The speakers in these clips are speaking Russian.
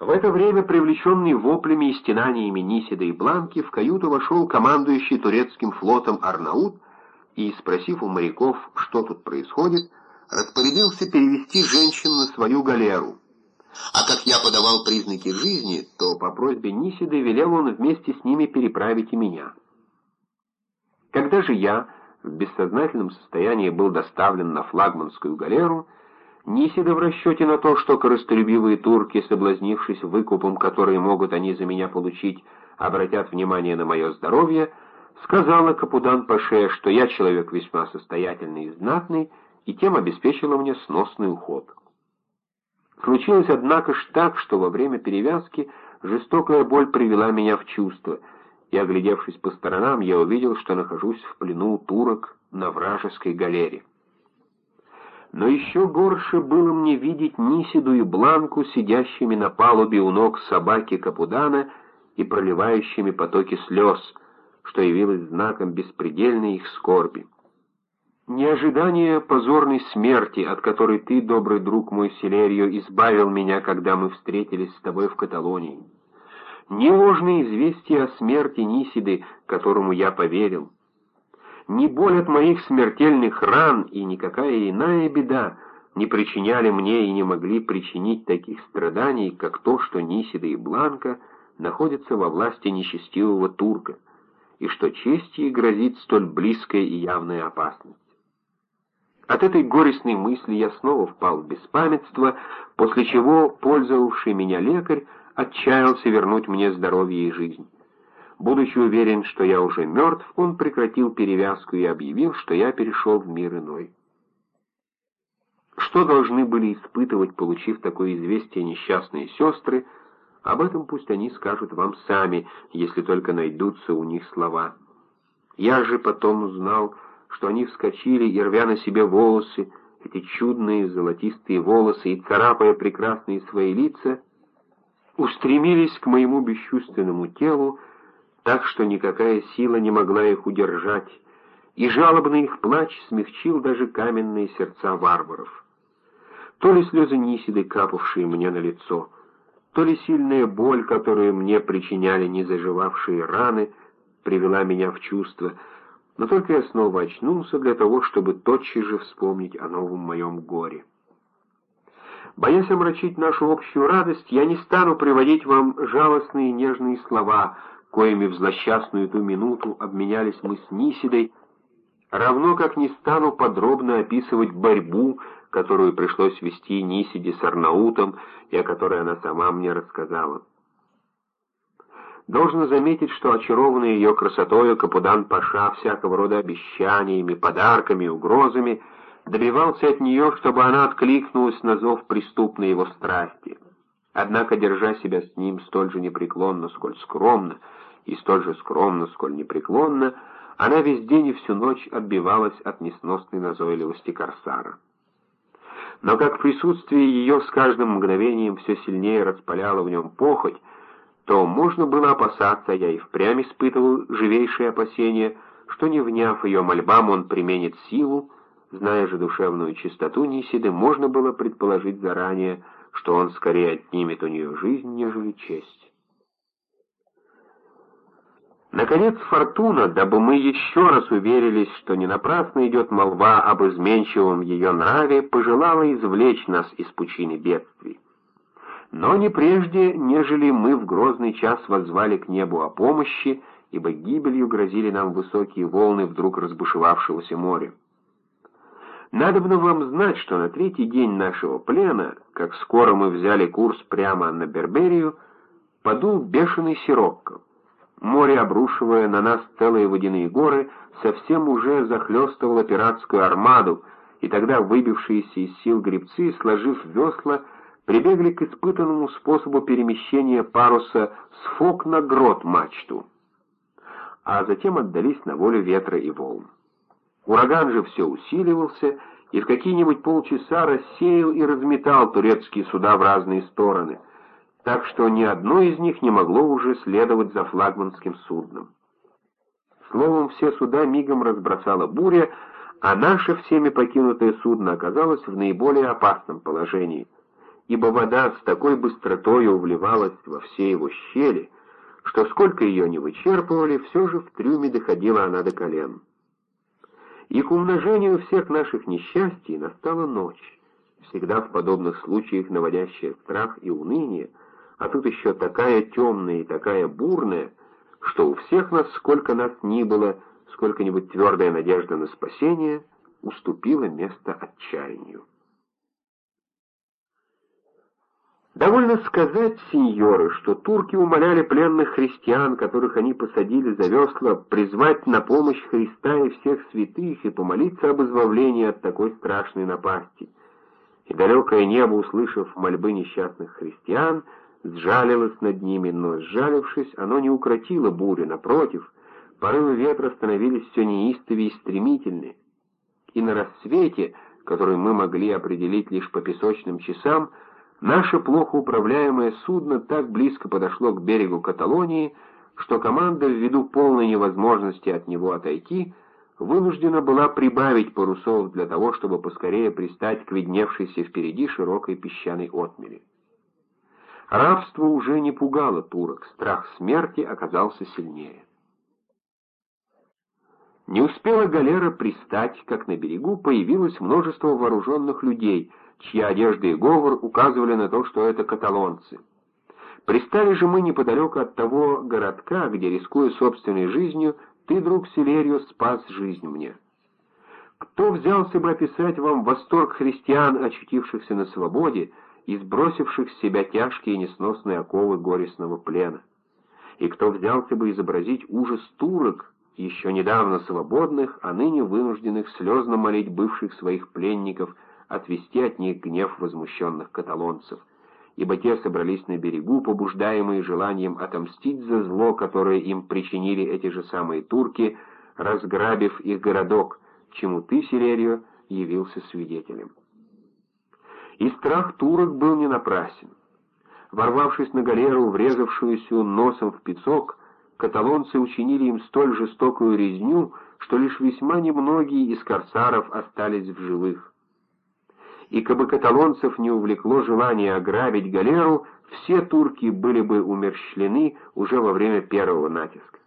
В это время, привлеченный воплями и стенаниями Нисида и Бланки, в каюту вошел командующий турецким флотом Арнаут и, спросив у моряков, что тут происходит, распорядился перевести женщин на свою галеру. А как я подавал признаки жизни, то по просьбе Нисида велел он вместе с ними переправить и меня. Когда же я в бессознательном состоянии был доставлен на флагманскую галеру, Нисида в расчете на то, что корыстолюбивые турки, соблазнившись выкупом, который могут они за меня получить, обратят внимание на мое здоровье, сказала Капудан Паше, что я человек весьма состоятельный и знатный, и тем обеспечила мне сносный уход. Случилось, однако ж так, что во время перевязки жестокая боль привела меня в чувство — и, оглядевшись по сторонам, я увидел, что нахожусь в плену турок на вражеской галере. Но еще горше было мне видеть Нисиду и Бланку, сидящими на палубе у ног собаки Капудана и проливающими потоки слез, что явилось знаком беспредельной их скорби. Не ожидание позорной смерти, от которой ты, добрый друг мой Селерио, избавил меня, когда мы встретились с тобой в Каталонии ни ложные известия о смерти Нисиды, которому я поверил, ни боль от моих смертельных ран и никакая иная беда не причиняли мне и не могли причинить таких страданий, как то, что Нисида и Бланка находятся во власти нечестивого турка, и что чести ей грозит столь близкая и явная опасность. От этой горестной мысли я снова впал в беспамятство, после чего пользовавший меня лекарь отчаялся вернуть мне здоровье и жизнь. Будучи уверен, что я уже мертв, он прекратил перевязку и объявил, что я перешел в мир иной. Что должны были испытывать, получив такое известие несчастные сестры, об этом пусть они скажут вам сами, если только найдутся у них слова. Я же потом узнал, что они вскочили и, рвя на себе волосы, эти чудные золотистые волосы, и царапая прекрасные свои лица, устремились к моему бесчувственному телу, так что никакая сила не могла их удержать, и жалобный их плач смягчил даже каменные сердца варваров. То ли слезы Нисиды, капавшие мне на лицо, то ли сильная боль, которую мне причиняли незаживавшие раны, привела меня в чувство, но только я снова очнулся для того, чтобы тотчас же вспомнить о новом моем горе. Боясь омрачить нашу общую радость, я не стану приводить вам жалостные нежные слова, коими в злосчастную ту минуту обменялись мы с Нисидой, равно как не стану подробно описывать борьбу, которую пришлось вести Нисиде с Арнаутом, и о которой она сама мне рассказала. Должно заметить, что очарованный ее красотою Капудан Паша всякого рода обещаниями, подарками, угрозами — добивался от нее, чтобы она откликнулась на зов преступной его страсти. Однако, держа себя с ним столь же непреклонно, сколь скромно, и столь же скромно, сколь непреклонно, она весь день и всю ночь отбивалась от несносной назойливости корсара. Но как присутствие ее с каждым мгновением все сильнее распаляло в нем похоть, то можно было опасаться, я и впрямь испытывал живейшие опасения, что, не вняв ее мольбам, он применит силу, Зная же душевную чистоту Нисиды, можно было предположить заранее, что он скорее отнимет у нее жизнь, нежели честь. Наконец, Фортуна, дабы мы еще раз уверились, что не напрасно идет молва об изменчивом ее нраве, пожелала извлечь нас из пучины бедствий. Но не прежде, нежели мы в грозный час воззвали к небу о помощи, ибо гибелью грозили нам высокие волны вдруг разбушевавшегося моря. Надобно вам знать, что на третий день нашего плена, как скоро мы взяли курс прямо на Берберию, подул бешеный сирокко. Море, обрушивая на нас целые водяные горы, совсем уже захлестывало пиратскую армаду, и тогда выбившиеся из сил гребцы, сложив весла, прибегли к испытанному способу перемещения паруса с фок на грот мачту, а затем отдались на волю ветра и волн. Ураган же все усиливался и в какие-нибудь полчаса рассеял и разметал турецкие суда в разные стороны, так что ни одно из них не могло уже следовать за флагманским судном. Словом, все суда мигом разбросала буря, а наше всеми покинутое судно оказалось в наиболее опасном положении, ибо вода с такой быстротою вливалась во все его щели, что сколько ее не вычерпывали, все же в трюме доходила она до колен. И к умножению всех наших несчастий настала ночь, всегда в подобных случаях наводящая страх и уныние, а тут еще такая темная и такая бурная, что у всех нас, сколько нас ни было, сколько-нибудь твердая надежда на спасение уступила место отчаянию. Довольно сказать, сеньоры, что турки умоляли пленных христиан, которых они посадили за весла, призвать на помощь Христа и всех святых и помолиться об избавлении от такой страшной напасти. И далекое небо, услышав мольбы несчастных христиан, сжалилось над ними, но, сжалившись, оно не укротило бурю, напротив, порывы ветра становились все неистовее и стремительнее. И на рассвете, который мы могли определить лишь по песочным часам, Наше плохо управляемое судно так близко подошло к берегу Каталонии, что команда, ввиду полной невозможности от него отойти, вынуждена была прибавить парусов для того, чтобы поскорее пристать к видневшейся впереди широкой песчаной отмели. Рабство уже не пугало турок, страх смерти оказался сильнее. Не успела галера пристать, как на берегу появилось множество вооруженных людей — чья одежда и говор указывали на то, что это каталонцы. Пристали же мы неподалеку от того городка, где, рискуя собственной жизнью, ты, друг Селерио, спас жизнь мне. Кто взялся бы описать вам восторг христиан, очутившихся на свободе и сбросивших с себя тяжкие несносные оковы горестного плена? И кто взялся бы изобразить ужас турок, еще недавно свободных, а ныне вынужденных слезно молить бывших своих пленников – отвести от них гнев возмущенных каталонцев, ибо те собрались на берегу, побуждаемые желанием отомстить за зло, которое им причинили эти же самые турки, разграбив их городок, чему ты, Силерио, явился свидетелем. И страх турок был не напрасен. Ворвавшись на галеру, врезавшуюся носом в песок, каталонцы учинили им столь жестокую резню, что лишь весьма немногие из корсаров остались в живых и кабы каталонцев не увлекло желание ограбить галеру, все турки были бы умерщвлены уже во время первого натиска.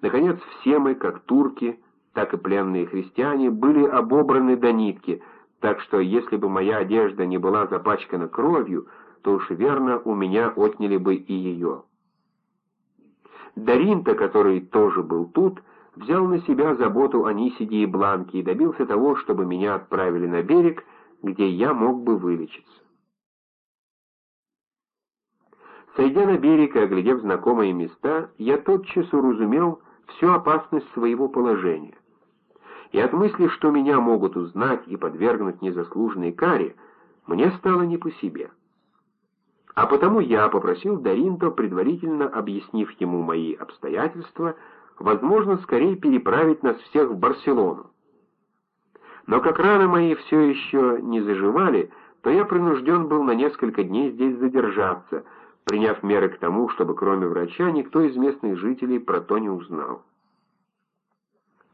Наконец, все мы, как турки, так и пленные христиане, были обобраны до нитки, так что если бы моя одежда не была запачкана кровью, то уж верно у меня отняли бы и ее. Даринта, который тоже был тут, взял на себя заботу о Нисиде и Бланке и добился того, чтобы меня отправили на берег, где я мог бы вылечиться. Сойдя на берег и оглядев знакомые места, я тотчас уразумел всю опасность своего положения. И от мысли, что меня могут узнать и подвергнуть незаслуженной каре, мне стало не по себе. А потому я попросил Даринто, предварительно объяснив ему мои обстоятельства, возможно, скорее переправить нас всех в Барселону. Но как раны мои все еще не заживали, то я принужден был на несколько дней здесь задержаться, приняв меры к тому, чтобы кроме врача никто из местных жителей про то не узнал.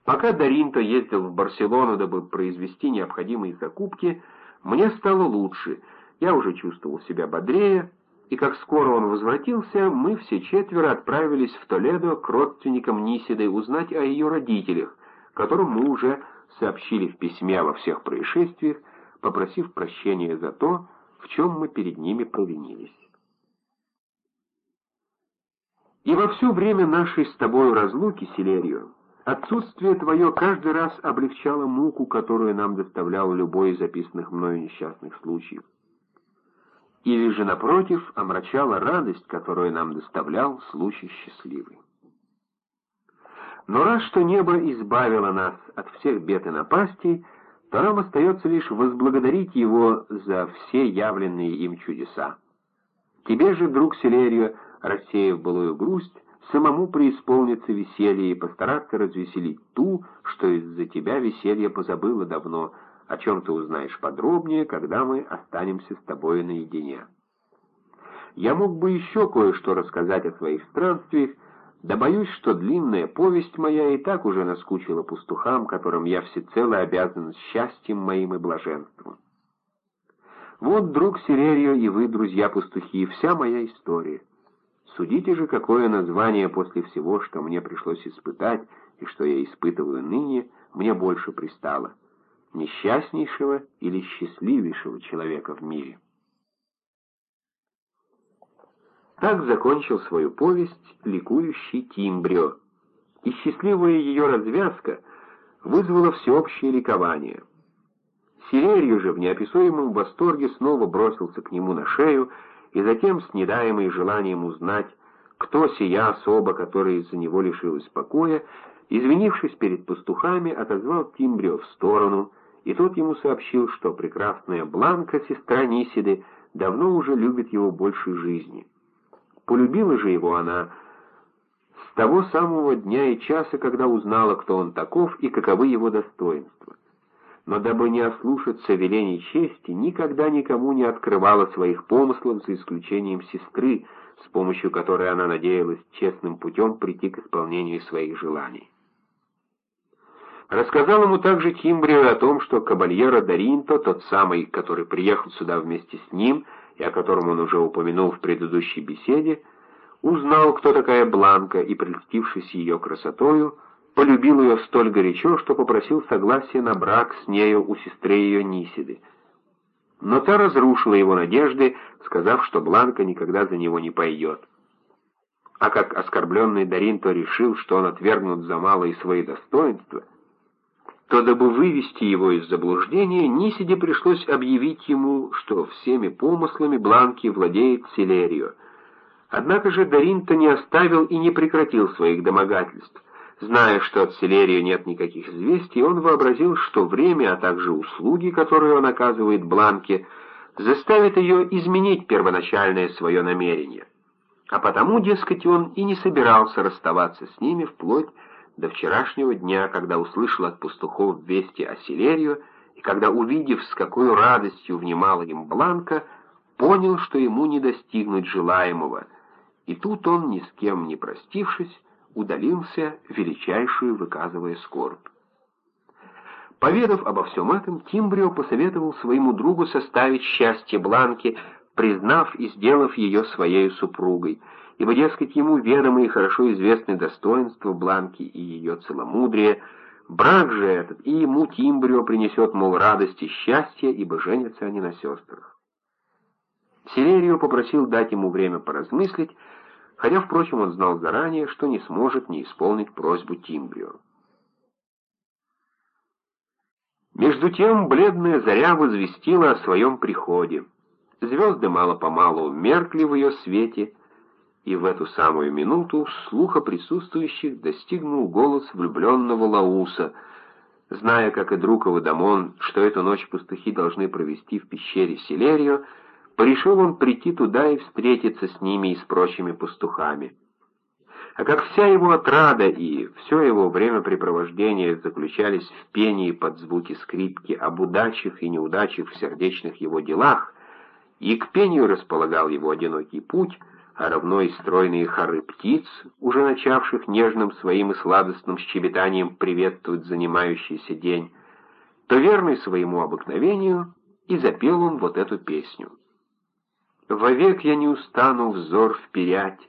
Пока Даринто ездил в Барселону, дабы произвести необходимые закупки, мне стало лучше, я уже чувствовал себя бодрее, и как скоро он возвратился, мы все четверо отправились в Толедо к родственникам Нисиды узнать о ее родителях, которым мы уже сообщили в письме во всех происшествиях, попросив прощения за то, в чем мы перед ними провинились. И во все время нашей с тобой разлуки, Селерио, отсутствие твое каждый раз облегчало муку, которую нам доставлял любой из записанных мною несчастных случаев или же, напротив, омрачала радость, которую нам доставлял случай счастливый. Но раз что небо избавило нас от всех бед и напастей, то нам остается лишь возблагодарить его за все явленные им чудеса. Тебе же, друг Селерию, рассеяв былую грусть, самому преисполниться веселье и постараться развеселить ту, что из-за тебя веселье позабыла давно, о чем ты узнаешь подробнее, когда мы останемся с тобой наедине. Я мог бы еще кое-что рассказать о своих странствиях, да боюсь, что длинная повесть моя и так уже наскучила пастухам, которым я всецело обязан счастьем моим и блаженством. Вот, друг Сирерио, и вы, друзья-пастухи, вся моя история. Судите же, какое название после всего, что мне пришлось испытать, и что я испытываю ныне, мне больше пристало. Несчастнейшего или счастливейшего человека в мире. Так закончил свою повесть ликующий Тимбрио, и счастливая ее развязка вызвала всеобщее ликование. Сирерью же в неописуемом восторге снова бросился к нему на шею, и затем, с недаемой желанием узнать, кто сия особа, которая из-за него лишилась покоя, извинившись перед пастухами, отозвал Тимбрио в сторону, и тот ему сообщил, что прекрасная Бланка, сестра Нисиды, давно уже любит его больше жизни. Полюбила же его она с того самого дня и часа, когда узнала, кто он таков и каковы его достоинства. Но дабы не ослушаться велений чести, никогда никому не открывала своих помыслов, за исключением сестры, с помощью которой она надеялась честным путем прийти к исполнению своих желаний. Рассказал ему также Тимбрио о том, что кабальера Даринто, тот самый, который приехал сюда вместе с ним, и о котором он уже упомянул в предыдущей беседе, узнал, кто такая Бланка, и, прельстившись ее красотою, полюбил ее столь горячо, что попросил согласия на брак с нею у сестры ее Нисиды. Но та разрушила его надежды, сказав, что Бланка никогда за него не пойдет. А как оскорбленный Даринто решил, что он отвергнут за малые свои достоинства — то дабы вывести его из заблуждения, Нисиде пришлось объявить ему, что всеми помыслами Бланки владеет Селерио. Однако же Даринто не оставил и не прекратил своих домогательств. Зная, что от Селерио нет никаких известий, он вообразил, что время, а также услуги, которые он оказывает Бланке, заставит ее изменить первоначальное свое намерение. А потому, дескать, он и не собирался расставаться с ними вплоть до вчерашнего дня, когда услышал от пастухов вести о Селерию, и когда, увидев, с какой радостью внимала им Бланка, понял, что ему не достигнуть желаемого, и тут он, ни с кем не простившись, удалился, величайшую выказывая скорбь. Поведав обо всем этом, Тимбрио посоветовал своему другу составить счастье Бланки, признав и сделав ее своей супругой, ибо, дескать, ему ведомы и хорошо известны достоинства Бланки и ее целомудрие, брак же этот и ему Тимбрио принесет, мол, радость и счастье, ибо женятся они на сестрах. Селерио попросил дать ему время поразмыслить, хотя, впрочем, он знал заранее, что не сможет не исполнить просьбу Тимбрио. Между тем бледная заря возвестила о своем приходе. Звезды мало-помалу меркли в ее свете, и в эту самую минуту слуха присутствующих достигнул голос влюбленного Лауса. Зная, как и друг его Дамон, что эту ночь пастухи должны провести в пещере Селерио, порешил он прийти туда и встретиться с ними и с прочими пастухами. А как вся его отрада и все его времяпрепровождение заключались в пении под звуки скрипки об удачах и неудачах в сердечных его делах, и к пению располагал его одинокий путь, а равно и стройные хоры птиц, уже начавших нежным своим и сладостным щебетанием приветствовать занимающийся день, то верный своему обыкновению и запел он вот эту песню. «Вовек я не устану взор вперять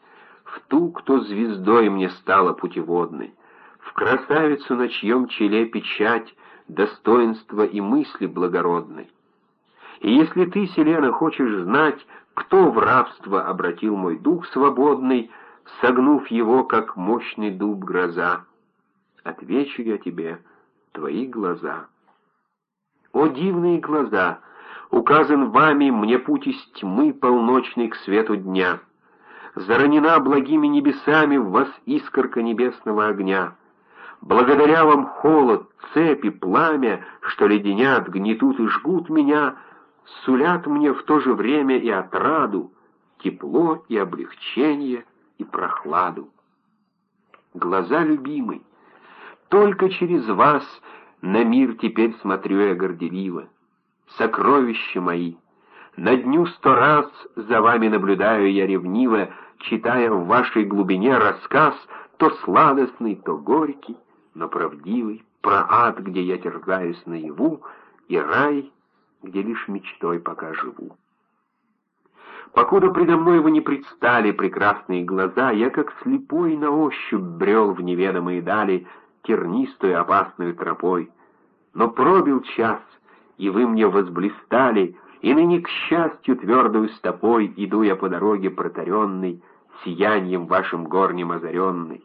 в ту, кто звездой мне стала путеводной, в красавицу, на чьем челе печать достоинства и мысли благородной. И если ты, Селена, хочешь знать, кто в рабство обратил мой дух свободный, согнув его, как мощный дуб гроза? Отвечу я тебе, твои глаза. О, дивные глаза! Указан вами мне путь из тьмы полночной к свету дня. Заранена благими небесами в вас искорка небесного огня. Благодаря вам холод, цепи, пламя, что леденят, гнетут и жгут меня — сулят мне в то же время и отраду, тепло и облегчение и прохладу. Глаза любимый, только через вас на мир теперь смотрю я горделиво. Сокровища мои, на дню сто раз за вами наблюдаю я ревниво, читая в вашей глубине рассказ, то сладостный, то горький, но правдивый, про ад, где я терзаюсь наяву, и рай, где лишь мечтой пока живу. Покуда предо мной вы не предстали прекрасные глаза, я как слепой на ощупь брел в неведомые дали тернистую опасную тропой. Но пробил час, и вы мне возблистали, и ныне, к счастью, твердую стопой иду я по дороге протаренной, сиянием вашим горнем озаренной.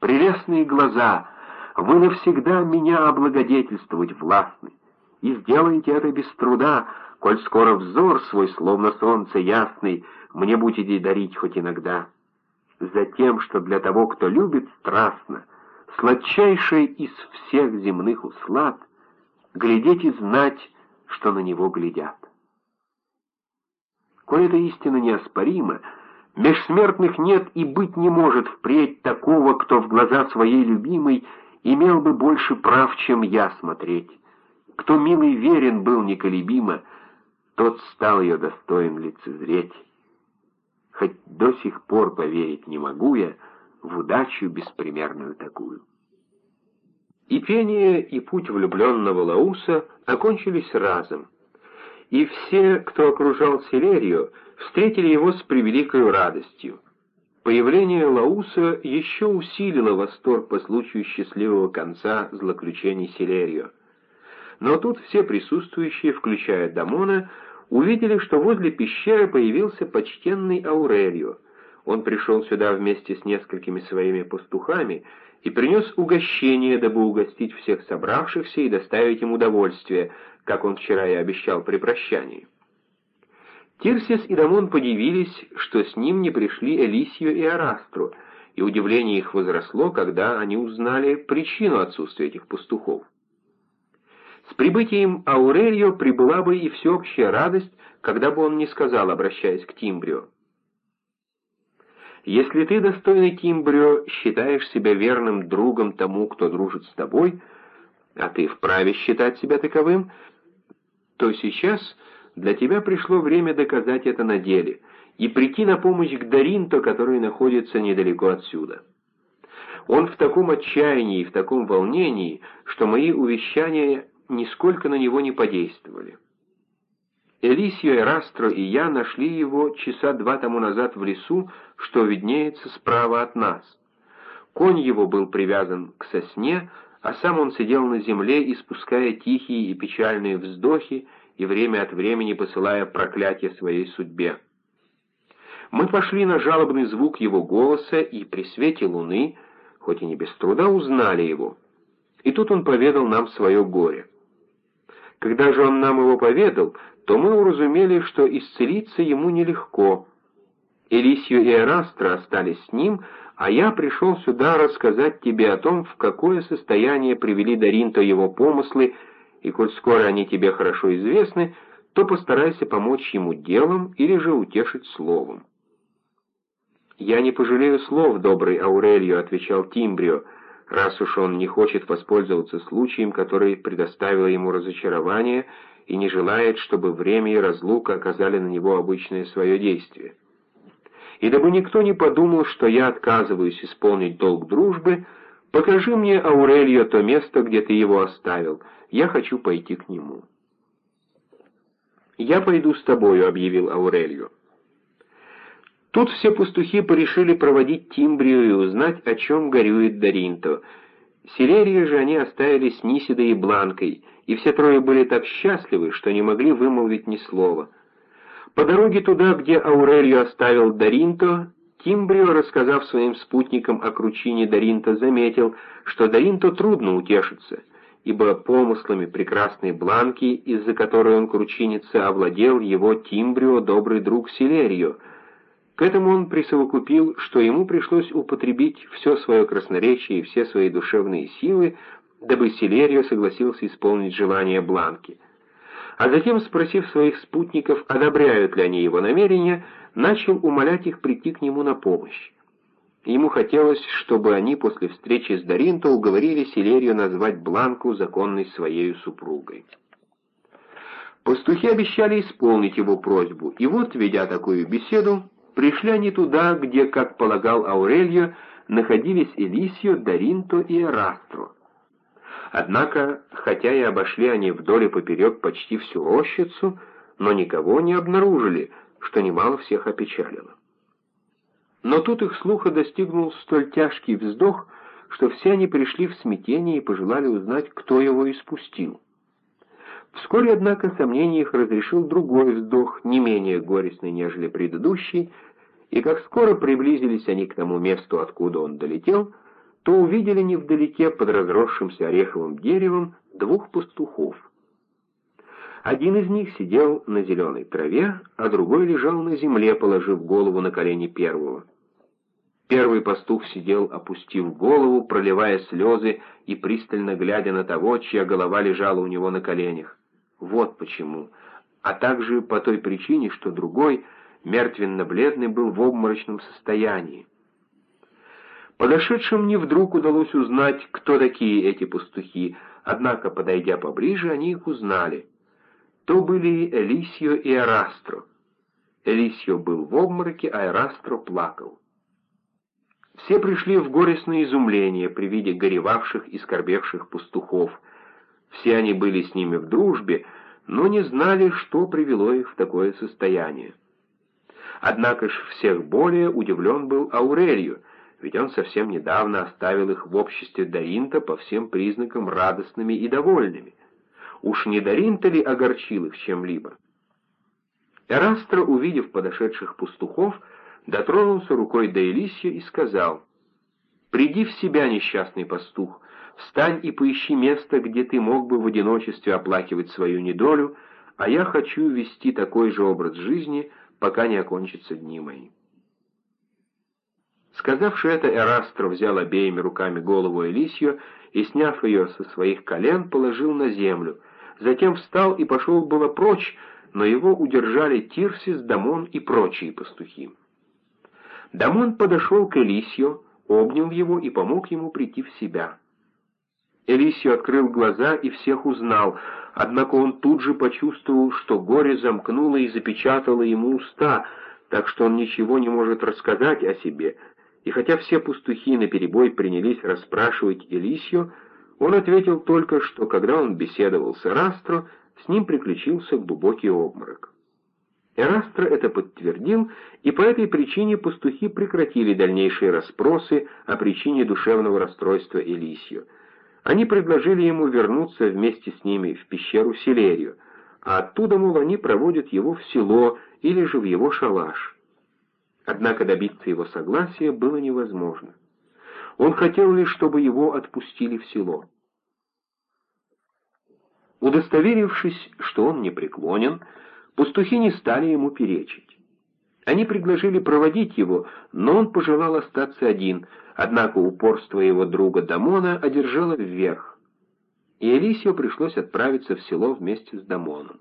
Прелестные глаза, вы навсегда меня облагодетельствовать властны, и сделаете это без труда, коль скоро взор свой, словно солнце ясный, мне будете дарить хоть иногда. Затем, что для того, кто любит страстно, сладчайшее из всех земных услад, глядеть и знать, что на него глядят. Коль эта истина неоспорима, меж смертных нет и быть не может впредь такого, кто в глаза своей любимой имел бы больше прав, чем я смотреть. Кто милый верен был неколебимо, тот стал ее достоин лицезреть. Хоть до сих пор поверить не могу я в удачу беспримерную такую. И пение, и путь влюбленного Лауса окончились разом, и все, кто окружал Селерию, встретили его с превеликой радостью. Появление Лауса еще усилило восторг по случаю счастливого конца злоключений Селерио. Но тут все присутствующие, включая Дамона, увидели, что возле пещеры появился почтенный Аурелио. Он пришел сюда вместе с несколькими своими пастухами и принес угощение, дабы угостить всех собравшихся и доставить им удовольствие, как он вчера и обещал при прощании. Тирсис и Дамон подивились, что с ним не пришли Элисию и Арастру, и удивление их возросло, когда они узнали причину отсутствия этих пастухов. С прибытием Аурелио прибыла бы и всеобщая радость, когда бы он не сказал, обращаясь к Тимбрио. «Если ты, достойный Тимбрио, считаешь себя верным другом тому, кто дружит с тобой, а ты вправе считать себя таковым, то сейчас для тебя пришло время доказать это на деле и прийти на помощь к Даринто, который находится недалеко отсюда». Он в таком отчаянии и в таком волнении, что мои увещания нисколько на него не подействовали. Элисио, Эрастро и я нашли его часа два тому назад в лесу, что виднеется справа от нас. Конь его был привязан к сосне, а сам он сидел на земле, испуская тихие и печальные вздохи и время от времени посылая проклятие своей судьбе. Мы пошли на жалобный звук его голоса и при свете луны, хоть и не без труда, узнали его. И тут он поведал нам свое горе. Когда же он нам его поведал, то мы уразумели, что исцелиться ему нелегко. Элисию и Эрастра остались с ним, а я пришел сюда рассказать тебе о том, в какое состояние привели Даринто его помыслы, и коль скоро они тебе хорошо известны, то постарайся помочь ему делом или же утешить словом. «Я не пожалею слов, добрый Аурелио», — отвечал Тимбрио, — раз уж он не хочет воспользоваться случаем, который предоставило ему разочарование, и не желает, чтобы время и разлука оказали на него обычное свое действие. И дабы никто не подумал, что я отказываюсь исполнить долг дружбы, покажи мне, Аурельо, то место, где ты его оставил, я хочу пойти к нему». «Я пойду с тобою», — объявил Аурельо. Тут все пастухи порешили проводить Тимбрию и узнать, о чем горюет Даринто. Селерию же они оставили с Нисидой и Бланкой, и все трое были так счастливы, что не могли вымолвить ни слова. По дороге туда, где Аурелью оставил Даринто, Тимбрио, рассказав своим спутникам о кручине Даринто, заметил, что Даринто трудно утешиться, ибо помыслами прекрасной Бланки, из-за которой он кручинится, овладел его Тимбрио, добрый друг Селерию — к этому он присовокупил, что ему пришлось употребить все свое красноречие и все свои душевные силы, дабы Селерио согласился исполнить желание Бланки. А затем, спросив своих спутников, одобряют ли они его намерения, начал умолять их прийти к нему на помощь. Ему хотелось, чтобы они после встречи с Даринто уговорили Селерию назвать Бланку законной своей супругой. Пастухи обещали исполнить его просьбу, и вот, ведя такую беседу, Пришли они туда, где, как полагал Аурельо, находились Элисио, Даринто и Эрастро. Однако, хотя и обошли они вдоль и поперек почти всю рощицу, но никого не обнаружили, что немало всех опечалило. Но тут их слуха достигнул столь тяжкий вздох, что все они пришли в смятение и пожелали узнать, кто его испустил. Вскоре, однако, сомнение их разрешил другой вздох, не менее горестный, нежели предыдущий, и как скоро приблизились они к тому месту, откуда он долетел, то увидели невдалеке под разросшимся ореховым деревом двух пастухов. Один из них сидел на зеленой траве, а другой лежал на земле, положив голову на колени первого. Первый пастух сидел, опустив голову, проливая слезы и пристально глядя на того, чья голова лежала у него на коленях. Вот почему. А также по той причине, что другой, мертвенно-бледный, был в обморочном состоянии. Подошедшим не вдруг удалось узнать, кто такие эти пастухи, однако, подойдя поближе, они их узнали. То были Элисио и Эрастро. Элисио был в обмороке, а Эрастро плакал. Все пришли в горестное изумление при виде горевавших и скорбевших пастухов. Все они были с ними в дружбе, но не знали, что привело их в такое состояние. Однако ж всех более удивлен был Аурелью, ведь он совсем недавно оставил их в обществе Даринта по всем признакам радостными и довольными. Уж не Даринта ли огорчил их чем-либо? Эрастро, увидев подошедших пастухов, дотронулся рукой до Элисия и сказал, «Приди в себя, несчастный пастух, встань и поищи место, где ты мог бы в одиночестве оплакивать свою недолю, а я хочу вести такой же образ жизни, пока не окончатся дни мои». Сказавши это, Эрастро взял обеими руками голову Элисью и, сняв ее со своих колен, положил на землю. Затем встал и пошел было прочь, но его удержали Тирсис, Дамон и прочие пастухи. Дамон подошел к Элисью, обнял его и помог ему прийти в себя. Элисио открыл глаза и всех узнал, однако он тут же почувствовал, что горе замкнуло и запечатало ему уста, так что он ничего не может рассказать о себе — и хотя все пастухи наперебой принялись расспрашивать Элисью, он ответил только, что когда он беседовал с Эрастро, с ним приключился глубокий обморок. Эрастро это подтвердил, и по этой причине пастухи прекратили дальнейшие расспросы о причине душевного расстройства Элисью. Они предложили ему вернуться вместе с ними в пещеру Селерию, а оттуда, мол, они проводят его в село или же в его шалаш. Однако добиться его согласия было невозможно. Он хотел лишь, чтобы его отпустили в село. Удостоверившись, что он не преклонен, пастухи не стали ему перечить. Они предложили проводить его, но он пожелал остаться один, однако упорство его друга Дамона одержало вверх, и Элисио пришлось отправиться в село вместе с Дамоном.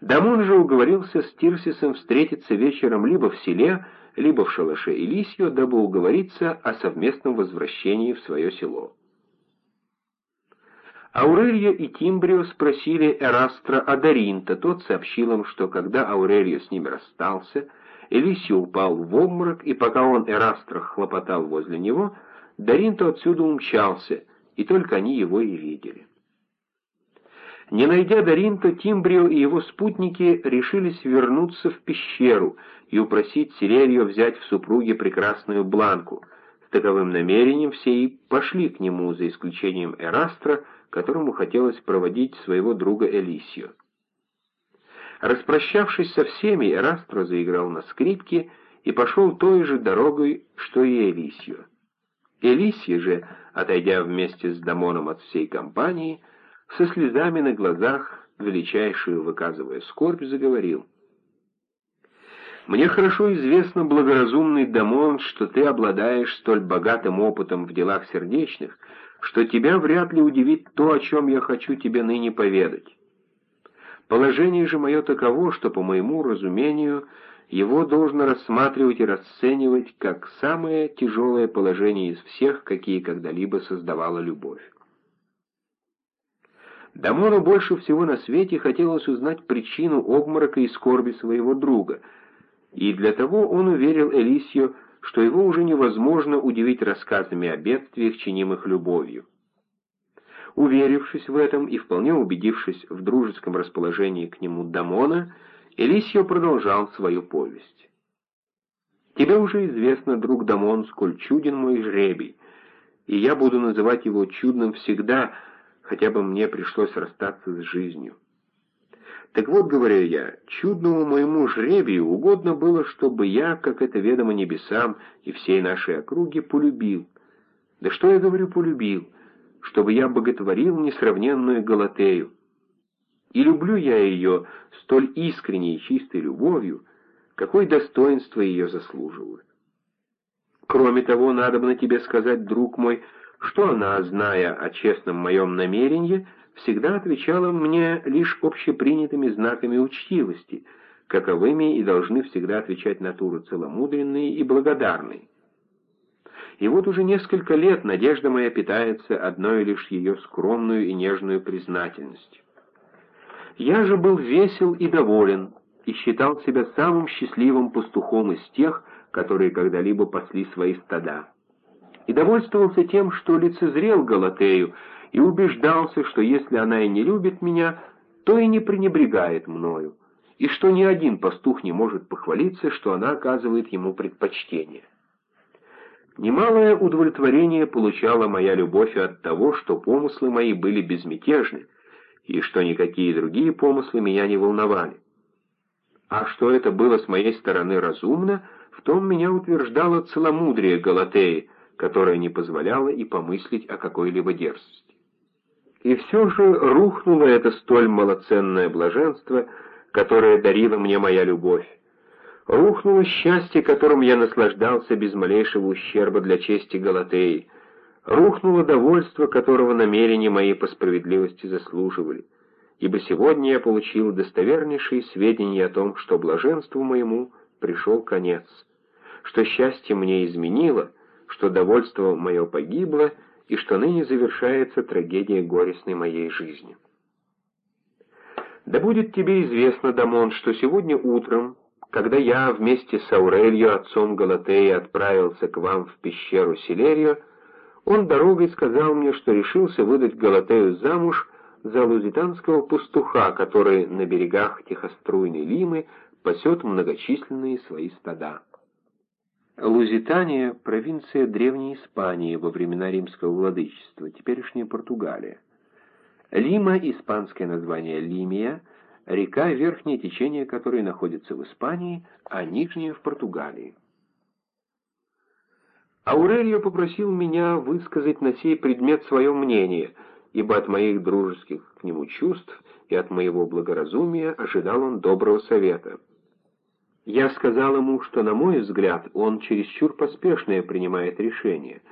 Дамон же уговорился с Тирсисом встретиться вечером либо в селе, либо в шалаше Элисио, дабы уговориться о совместном возвращении в свое село. Аурельо и Тимбрио спросили Эрастра о Даринта. Тот сообщил им, что когда Аурельо с ними расстался, Элисио упал в обморок, и пока он Эрастра хлопотал возле него, Даринто отсюда умчался, и только они его и видели. Не найдя Даринто, Тимбрио и его спутники решились вернуться в пещеру и упросить Сирелью взять в супруги прекрасную Бланку. С таковым намерением все и пошли к нему, за исключением Эрастра, которому хотелось проводить своего друга Элисио. Распрощавшись со всеми, Эрастро заиграл на скрипке и пошел той же дорогой, что и Элисио. Элисия же, отойдя вместе с Дамоном от всей компании, со слезами на глазах, величайшую выказывая скорбь, заговорил. «Мне хорошо известно, благоразумный Дамон, что ты обладаешь столь богатым опытом в делах сердечных, что тебя вряд ли удивит то, о чем я хочу тебе ныне поведать. Положение же мое таково, что, по моему разумению, его должно рассматривать и расценивать как самое тяжелое положение из всех, какие когда-либо создавала любовь. Дамону больше всего на свете хотелось узнать причину обморока и скорби своего друга, и для того он уверил Элисию, что его уже невозможно удивить рассказами о бедствиях, чинимых любовью. Уверившись в этом и вполне убедившись в дружеском расположении к нему Дамона, Элисио продолжал свою повесть. «Тебе уже известно, друг Дамон, сколь чуден мой жребий, и я буду называть его чудным всегда, хотя бы мне пришлось расстаться с жизнью. Так вот, говорю я, чудному моему жребию угодно было, чтобы я, как это ведомо небесам и всей нашей округе, полюбил. Да что я говорю полюбил? Чтобы я боготворил несравненную Галатею. И люблю я ее столь искренней и чистой любовью, какой достоинство ее заслуживает. Кроме того, надо бы на тебе сказать, друг мой, что она, зная о честном моем намерении, всегда отвечала мне лишь общепринятыми знаками учтивости, каковыми и должны всегда отвечать натуры целомудренные и благодарные. И вот уже несколько лет надежда моя питается одной лишь ее скромную и нежную признательностью. Я же был весел и доволен, и считал себя самым счастливым пастухом из тех, которые когда-либо пасли свои стада. И довольствовался тем, что лицезрел Галатею, и убеждался, что если она и не любит меня, то и не пренебрегает мною, и что ни один пастух не может похвалиться, что она оказывает ему предпочтение. Немалое удовлетворение получала моя любовь от того, что помыслы мои были безмятежны, и что никакие другие помыслы меня не волновали. А что это было с моей стороны разумно, в том меня утверждало целомудрие Галатеи, которое не позволяло и помыслить о какой-либо дерзости. И все же рухнуло это столь малоценное блаженство, которое дарила мне моя любовь, Рухнуло счастье, которым я наслаждался без малейшего ущерба для чести Галатеи. Рухнуло довольство, которого намерения мои по справедливости заслуживали. Ибо сегодня я получил достовернейшие сведения о том, что блаженству моему пришел конец, что счастье мне изменило, что довольство мое погибло, и что ныне завершается трагедия горестной моей жизни. Да будет тебе известно, Дамон, что сегодня утром когда я вместе с Аурельо, отцом Галатеи, отправился к вам в пещеру Селерио, он дорогой сказал мне, что решился выдать Галатею замуж за лузитанского пастуха, который на берегах тихоструйной Лимы пасет многочисленные свои стада. Лузитания — провинция Древней Испании во времена римского владычества, теперешняя Португалия. Лима — испанское название Лимия — река, верхнее течение которой находится в Испании, а нижнее в Португалии. Аурелио попросил меня высказать на сей предмет свое мнение, ибо от моих дружеских к нему чувств и от моего благоразумия ожидал он доброго совета. Я сказал ему, что, на мой взгляд, он чересчур поспешное принимает решение,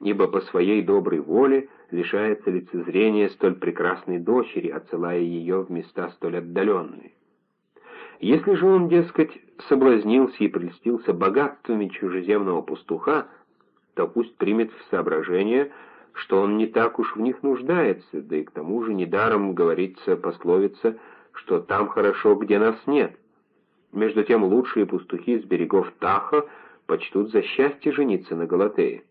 ибо по своей доброй воле – лишается лицезрения столь прекрасной дочери, отсылая ее в места столь отдаленные. Если же он, дескать, соблазнился и прельстился богатствами чужеземного пастуха, то пусть примет в соображение, что он не так уж в них нуждается, да и к тому же недаром говорится пословица, что там хорошо, где нас нет. Между тем лучшие пастухи с берегов Таха почтут за счастье жениться на Галатее.